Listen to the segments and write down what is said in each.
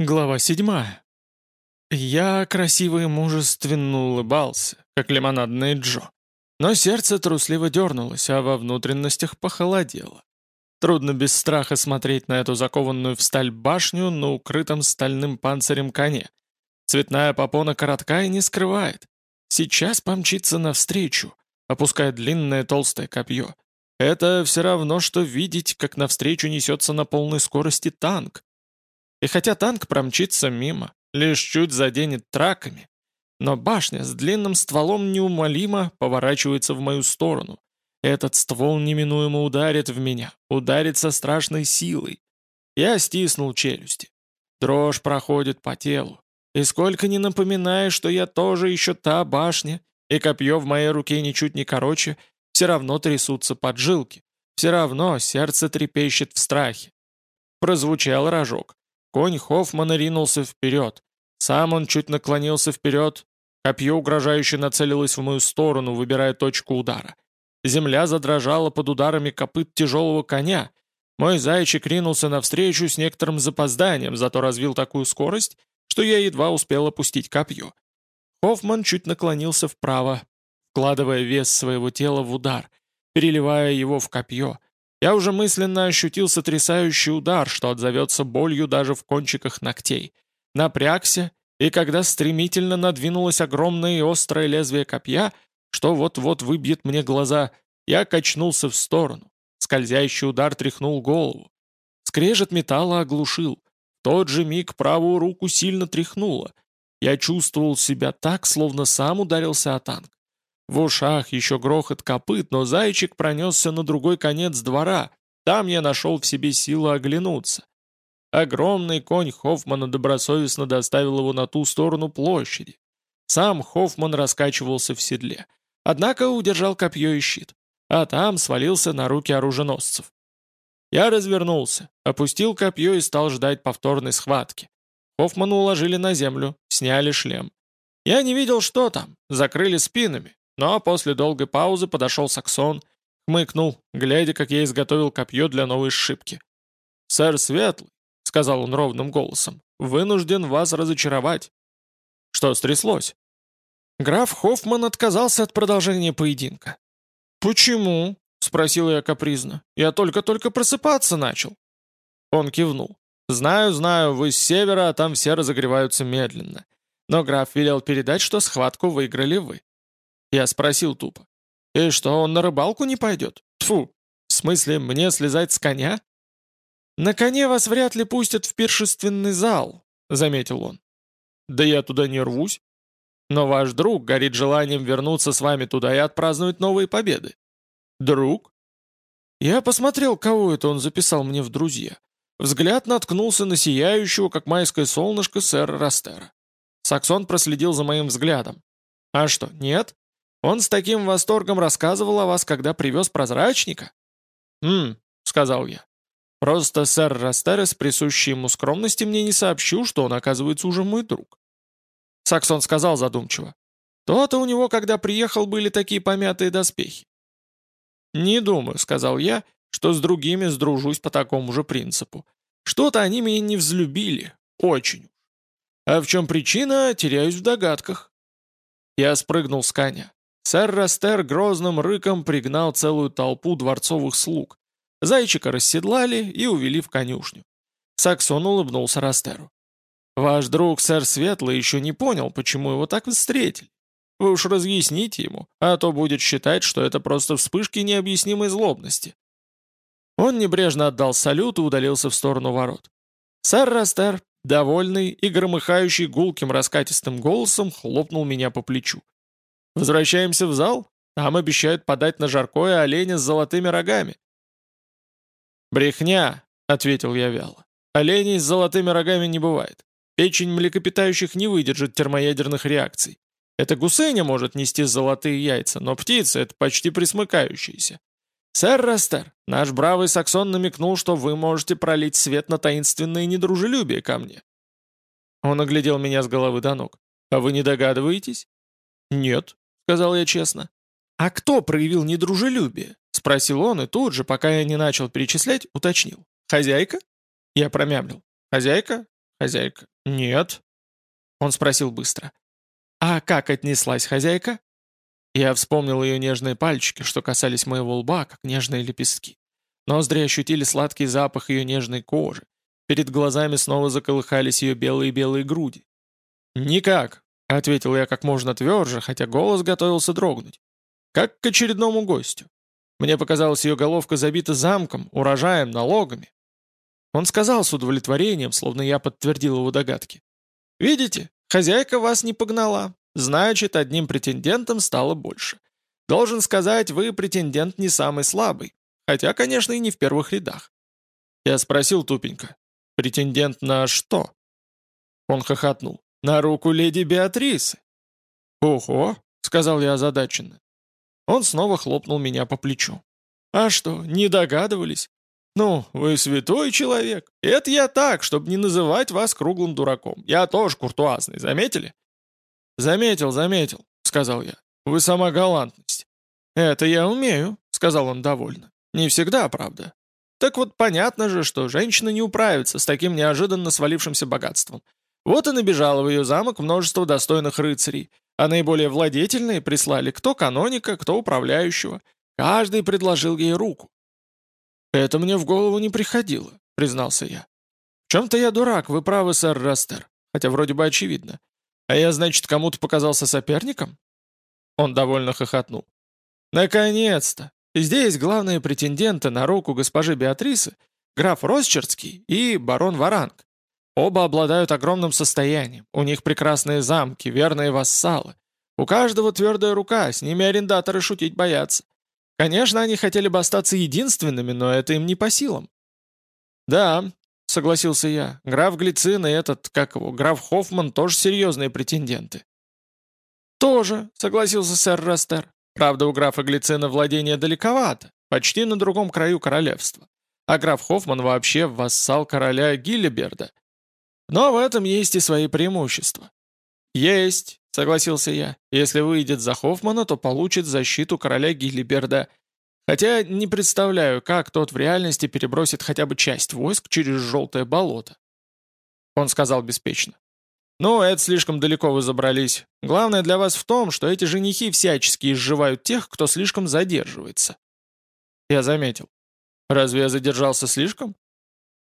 Глава седьмая. Я красиво и мужественно улыбался, как лимонадный Джо. Но сердце трусливо дернулось, а во внутренностях похолодело. Трудно без страха смотреть на эту закованную в сталь башню на укрытом стальным панцирем коне. Цветная попона коротка и не скрывает. Сейчас помчится навстречу, опуская длинное толстое копье. Это все равно, что видеть, как навстречу несется на полной скорости танк, и хотя танк промчится мимо, лишь чуть заденет траками, но башня с длинным стволом неумолимо поворачивается в мою сторону. Этот ствол неминуемо ударит в меня, ударит со страшной силой. Я стиснул челюсти. Дрожь проходит по телу. И сколько ни напоминаю, что я тоже еще та башня, и копье в моей руке ничуть не короче, все равно трясутся поджилки, все равно сердце трепещет в страхе. Прозвучал рожок. Конь Хоффмана ринулся вперед. Сам он чуть наклонился вперед. Копье угрожающе нацелилось в мою сторону, выбирая точку удара. Земля задрожала под ударами копыт тяжелого коня. Мой зайчик ринулся навстречу с некоторым запозданием, зато развил такую скорость, что я едва успел опустить копье. Хоффман чуть наклонился вправо, вкладывая вес своего тела в удар, переливая его в копье, я уже мысленно ощутил сотрясающий удар, что отзовется болью даже в кончиках ногтей. Напрягся, и когда стремительно надвинулось огромное и острое лезвие копья, что вот-вот выбьет мне глаза, я качнулся в сторону. Скользящий удар тряхнул голову. Скрежет металла оглушил. В тот же миг правую руку сильно тряхнуло. Я чувствовал себя так, словно сам ударился о танк. В ушах еще грохот копыт, но зайчик пронесся на другой конец двора. Там я нашел в себе силы оглянуться. Огромный конь Хоффмана добросовестно доставил его на ту сторону площади. Сам Хоффман раскачивался в седле. Однако удержал копье и щит. А там свалился на руки оруженосцев. Я развернулся, опустил копье и стал ждать повторной схватки. Хоффмана уложили на землю, сняли шлем. Я не видел, что там, закрыли спинами, но после долгой паузы подошел Саксон, хмыкнул, глядя, как я изготовил копье для новой сшибки. «Сэр Светлый», — сказал он ровным голосом, — «вынужден вас разочаровать». «Что стряслось?» Граф Хоффман отказался от продолжения поединка. «Почему?» — спросил я капризно. «Я только-только просыпаться начал». Он кивнул. «Знаю, знаю, вы с севера, а там все разогреваются медленно. Но граф велел передать, что схватку выиграли вы. Я спросил тупо. «И что, он на рыбалку не пойдет? Тфу, в смысле, мне слезать с коня?» «На коне вас вряд ли пустят в пиршественный зал», — заметил он. «Да я туда не рвусь. Но ваш друг горит желанием вернуться с вами туда и отпраздновать новые победы». «Друг?» Я посмотрел, кого это он записал мне в друзья. Взгляд наткнулся на сияющего, как майское солнышко, сэра Растера. Саксон проследил за моим взглядом. «А что, нет?» Он с таким восторгом рассказывал о вас, когда привез прозрачника?» «Хм», — сказал я. «Просто сэр Растерес, присущий ему скромности, мне не сообщил, что он, оказывается, уже мой друг». Саксон сказал задумчиво. «То-то у него, когда приехал, были такие помятые доспехи». «Не думаю», — сказал я, — «что с другими сдружусь по такому же принципу. Что-то они меня не взлюбили. Очень. А в чем причина, теряюсь в догадках». Я спрыгнул с коня. Сэр Растер грозным рыком пригнал целую толпу дворцовых слуг. Зайчика расседлали и увели в конюшню. Саксон улыбнулся Растеру. «Ваш друг, сэр Светлый, еще не понял, почему его так встретили. Вы уж разъясните ему, а то будет считать, что это просто вспышки необъяснимой злобности». Он небрежно отдал салют и удалился в сторону ворот. Сэр Растер, довольный и громыхающий гулким раскатистым голосом, хлопнул меня по плечу. Возвращаемся в зал? Там обещают подать на жаркое оленя с золотыми рогами». «Брехня», — ответил я вяло. «Оленей с золотыми рогами не бывает. Печень млекопитающих не выдержит термоядерных реакций. Это гусыня может нести золотые яйца, но птица — это почти присмыкающаяся. Сэр Растер, наш бравый саксон намекнул, что вы можете пролить свет на таинственное недружелюбие ко мне». Он оглядел меня с головы до ног. «А вы не догадываетесь?» «Нет», — сказал я честно. «А кто проявил недружелюбие?» — спросил он, и тут же, пока я не начал перечислять, уточнил. «Хозяйка?» Я промямлил. «Хозяйка? Хозяйка. «Нет». Он спросил быстро. «А как отнеслась хозяйка?» Я вспомнил ее нежные пальчики, что касались моего лба, как нежные лепестки. Ноздри ощутили сладкий запах ее нежной кожи. Перед глазами снова заколыхались ее белые-белые груди. «Никак», — ответил я как можно тверже, хотя голос готовился дрогнуть. «Как к очередному гостю. Мне показалось, ее головка забита замком, урожаем, налогами. Он сказал с удовлетворением, словно я подтвердил его догадки. «Видите, хозяйка вас не погнала. Значит, одним претендентом стало больше. Должен сказать, вы претендент не самый слабый. Хотя, конечно, и не в первых рядах». Я спросил тупенько. «Претендент на что?» Он хохотнул. «На руку леди Беатрисы». «Ого!» — сказал я озадаченно. Он снова хлопнул меня по плечу. «А что, не догадывались? «Ну, вы святой человек. Это я так, чтобы не называть вас круглым дураком. Я тоже куртуазный, заметили?» «Заметил, заметил», — сказал я. «Вы сама галантность». «Это я умею», — сказал он довольно. «Не всегда, правда. Так вот понятно же, что женщина не управится с таким неожиданно свалившимся богатством. Вот и набежало в ее замок множество достойных рыцарей, а наиболее владетельные прислали кто каноника, кто управляющего. Каждый предложил ей руку. «Это мне в голову не приходило», — признался я. «В чем-то я дурак, вы правы, сэр Растер, хотя вроде бы очевидно. А я, значит, кому-то показался соперником?» Он довольно хохотнул. «Наконец-то! Здесь главные претенденты на руку госпожи Беатрисы, граф Росчердский и барон Варанг. Оба обладают огромным состоянием, у них прекрасные замки, верные вассалы. У каждого твердая рука, с ними арендаторы шутить боятся. Конечно, они хотели бы остаться единственными, но это им не по силам. «Да», — согласился я, — «граф Глицин и этот, как его, граф Хоффман тоже серьезные претенденты». «Тоже», — согласился сэр Растер. «Правда, у графа Глицина владение далековато, почти на другом краю королевства. А граф Хоффман вообще вассал короля Гиллиберда. Но в этом есть и свои преимущества». «Есть», Согласился я. Если выйдет за Хоффмана, то получит защиту короля Гиллиберда. Хотя не представляю, как тот в реальности перебросит хотя бы часть войск через желтое болото. Он сказал беспечно. «Ну, это слишком далеко вы забрались. Главное для вас в том, что эти женихи всячески изживают тех, кто слишком задерживается». Я заметил. «Разве я задержался слишком?»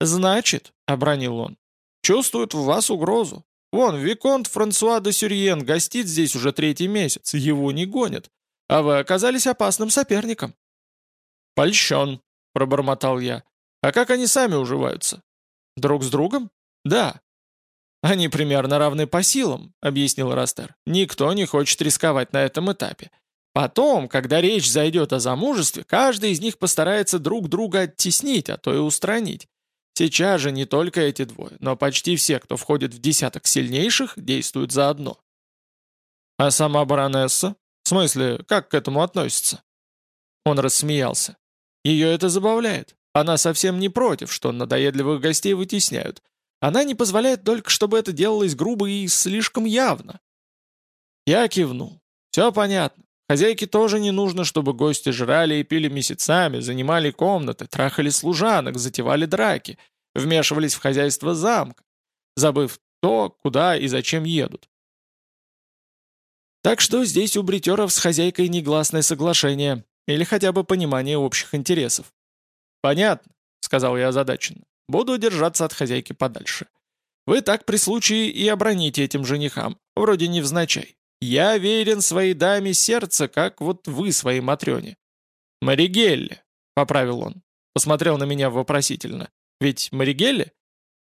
«Значит», — обронил он, — «чувствуют в вас угрозу. Вон, Виконт Франсуа де Сюрьен гостит здесь уже третий месяц, его не гонят. А вы оказались опасным соперником». «Польщен», — пробормотал я. «А как они сами уживаются?» «Друг с другом?» «Да». «Они примерно равны по силам», — объяснил Растер. «Никто не хочет рисковать на этом этапе. Потом, когда речь зайдет о замужестве, каждый из них постарается друг друга оттеснить, а то и устранить. Сейчас же не только эти двое, но почти все, кто входит в десяток сильнейших, действуют заодно. А сама баронесса? В смысле, как к этому относится? Он рассмеялся. Ее это забавляет. Она совсем не против, что надоедливых гостей вытесняют. Она не позволяет только, чтобы это делалось грубо и слишком явно. Я кивнул. Все понятно. Хозяйке тоже не нужно, чтобы гости жрали и пили месяцами, занимали комнаты, трахали служанок, затевали драки, вмешивались в хозяйство замка, забыв то, куда и зачем едут. Так что здесь у бритеров с хозяйкой негласное соглашение, или хотя бы понимание общих интересов. «Понятно», — сказал я озадаченно. «Буду держаться от хозяйки подальше. Вы так при случае и оброните этим женихам, вроде невзначай. Я верен своей даме сердца, как вот вы своей Матрёне». «Маригелле», — поправил он. Посмотрел на меня вопросительно. «Ведь Маригелле?»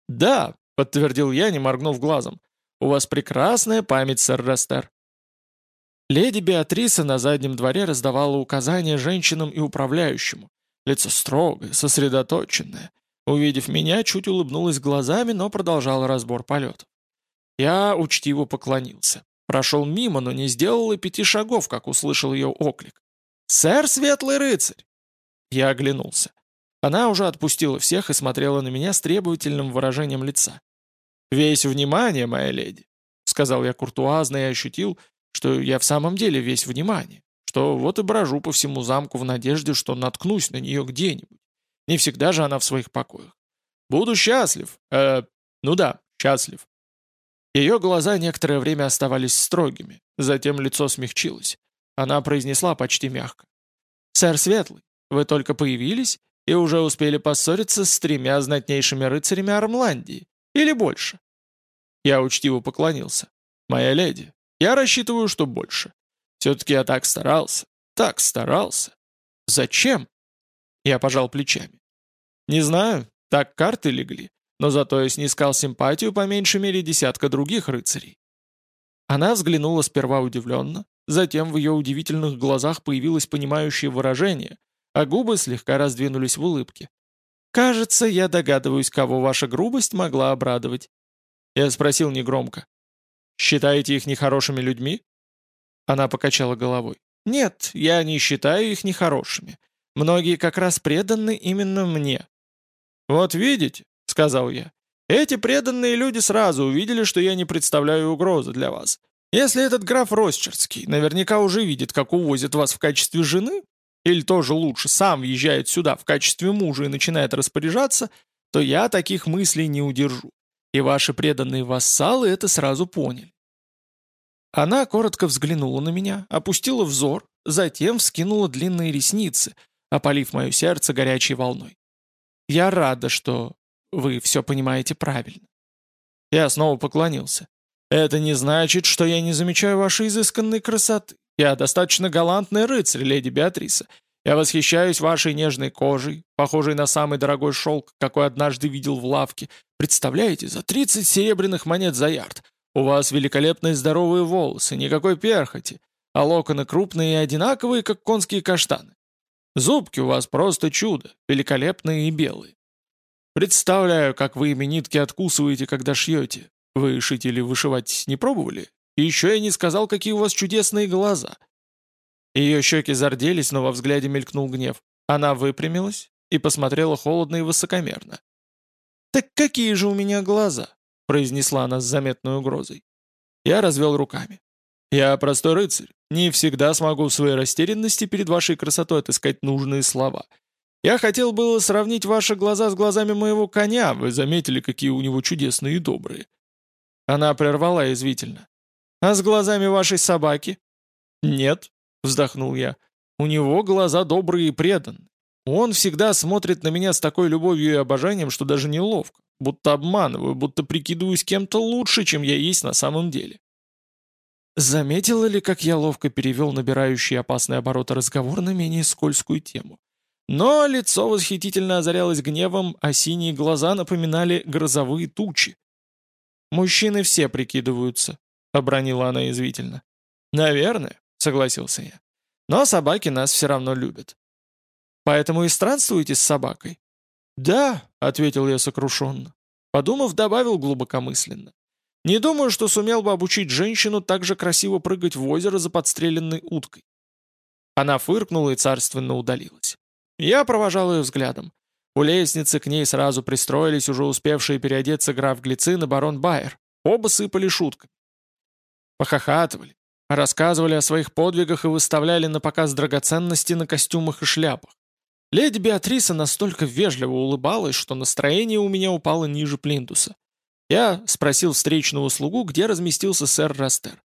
«Да», — подтвердил я, не моргнув глазом. «У вас прекрасная память, сэр Растер». Леди Беатриса на заднем дворе раздавала указания женщинам и управляющему. Лицо строгое, сосредоточенное. Увидев меня, чуть улыбнулась глазами, но продолжала разбор полетов. Я учтиво поклонился. Прошел мимо, но не сделал и пяти шагов, как услышал ее оклик. «Сэр, светлый рыцарь!» Я оглянулся. Она уже отпустила всех и смотрела на меня с требовательным выражением лица. «Весь внимание, моя леди!» — сказал я куртуазно и ощутил, что я в самом деле весь внимание, что вот и брожу по всему замку в надежде, что наткнусь на нее где-нибудь. Не всегда же она в своих покоях. Буду счастлив, э, ну да, счастлив». Ее глаза некоторое время оставались строгими, затем лицо смягчилось. Она произнесла почти мягко. «Сэр Светлый, вы только появились и уже успели поссориться с тремя знатнейшими рыцарями Армландии. Или больше?» Я учтиво поклонился. «Моя леди, я рассчитываю, что больше. Все-таки я так старался, так старался. Зачем?» Я пожал плечами. «Не знаю, так карты легли, но зато я снискал симпатию по меньшей мере десятка других рыцарей». Она взглянула сперва удивленно, затем в ее удивительных глазах появилось понимающее выражение, а губы слегка раздвинулись в улыбке. «Кажется, я догадываюсь, кого ваша грубость могла обрадовать». Я спросил негромко. «Считаете их нехорошими людьми?» Она покачала головой. «Нет, я не считаю их нехорошими. Многие как раз преданы именно мне». «Вот видите», — сказал я, — «эти преданные люди сразу увидели, что я не представляю угрозы для вас. Если этот граф Росчерский наверняка уже видит, как увозят вас в качестве жены, или тоже лучше, сам въезжает сюда в качестве мужа и начинает распоряжаться, то я таких мыслей не удержу. И ваши преданные вассалы это сразу поняли. Она коротко взглянула на меня, опустила взор, затем вскинула длинные ресницы, опалив мое сердце горячей волной. «Я рада, что вы все понимаете правильно». Я снова поклонился. «Это не значит, что я не замечаю вашей изысканной красоты. Я достаточно галантный рыцарь, леди Беатриса. Я восхищаюсь вашей нежной кожей, похожей на самый дорогой шелк, какой однажды видел в лавке. Представляете, за 30 серебряных монет за ярд. У вас великолепные здоровые волосы, никакой перхоти, а локоны крупные и одинаковые, как конские каштаны. Зубки у вас просто чудо, великолепные и белые. Представляю, как вы ими нитки откусываете, когда шьете. Вы шить или вышивать не пробовали? И еще я не сказал, какие у вас чудесные глаза. Ее щеки зарделись, но во взгляде мелькнул гнев. Она выпрямилась и посмотрела холодно и высокомерно. «Так какие же у меня глаза?» произнесла она с заметной угрозой. Я развел руками. «Я простой рыцарь. Не всегда смогу в своей растерянности перед вашей красотой отыскать нужные слова. Я хотел было сравнить ваши глаза с глазами моего коня, вы заметили, какие у него чудесные и добрые». Она прервала извительно. «А с глазами вашей собаки?» «Нет», — вздохнул я. «У него глаза добрые и преданные. Он всегда смотрит на меня с такой любовью и обожанием, что даже неловко будто обманываю, будто прикидываюсь кем-то лучше, чем я есть на самом деле. Заметила ли, как я ловко перевел набирающий опасные обороты разговор на менее скользкую тему? Но лицо восхитительно озарялось гневом, а синие глаза напоминали грозовые тучи. «Мужчины все прикидываются», — обронила она язвительно. «Наверное», — согласился я. «Но собаки нас все равно любят». «Поэтому и странствуете с собакой?» «Да», — ответил я сокрушенно. Подумав, добавил глубокомысленно. «Не думаю, что сумел бы обучить женщину так же красиво прыгать в озеро за подстреленной уткой». Она фыркнула и царственно удалилась. Я провожал ее взглядом. У лестницы к ней сразу пристроились уже успевшие переодеться граф Глицин и барон Байер. Оба сыпали шутками. Похохатывали, рассказывали о своих подвигах и выставляли на показ драгоценности на костюмах и шляпах. Леди Беатриса настолько вежливо улыбалась, что настроение у меня упало ниже плинтуса. Я спросил встречного слугу, где разместился сэр Растер.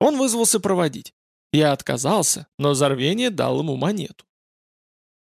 Он вызвался проводить. Я отказался, но за рвение дал ему монету.